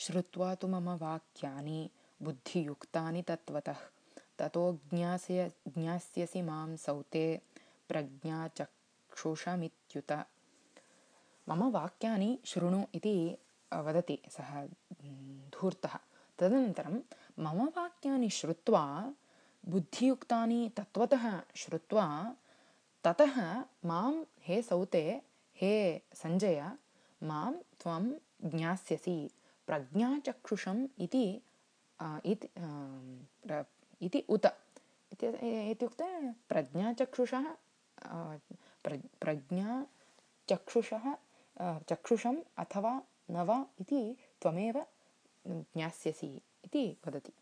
श्रुत्वा तु मम वाक्यानि बुद्धियुक्तानि तत्त्वतः। ततो ज्ञास्य ज्ञास्यसि मां सौते प्रज्ञाचक्षुषमित्युत। मम वाक्यानि शृणु इति वदति सः धूर्तः। तदनन्तरं मम वाक्यानि श्रुत्वा बुद्धियुक्तानि तत्त्वतः श्रुत्वा ततः मां हे सौते हे सञ्जय मां त्वं ज्ञास्यसि प्रज्ञाचक्षुषम् इति इति उत। इत्युक्ते प्रज्ञाचक्षुषः प्रज्ञाचक्षुषः चक्षुषम् अथवा न वा इति त्वमेव ज्ञास्यसि इति वदति